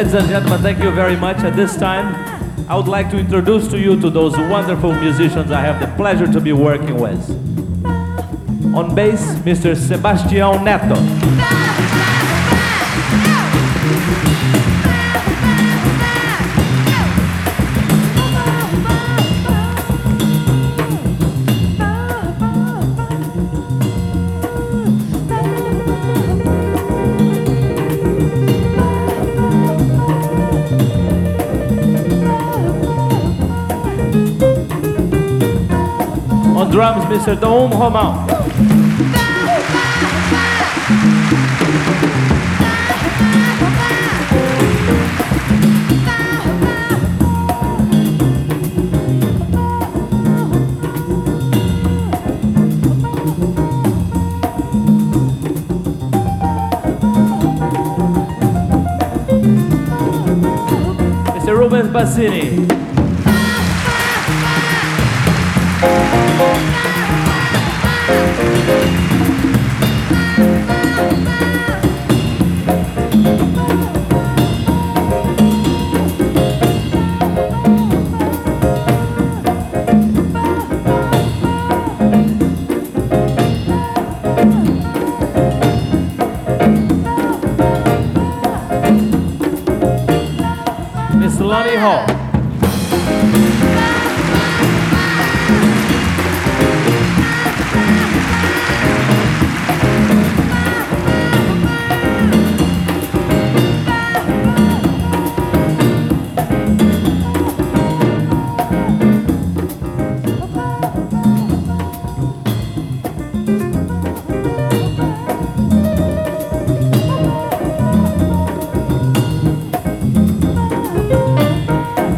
Ladies and gentlemen, thank you very much. At this time, I would like to introduce to you to those wonderful musicians I have the pleasure to be working with. On bass, Mr. Sebastião Neto. Drums, Mr. Dom Romão. Mr. Rubens Bassini. Lani Hall.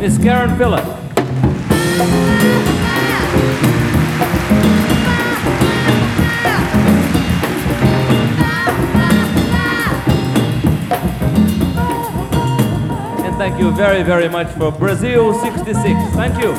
Miss Karen Philipp. And thank you very, very much for Brazil 66. Thank you.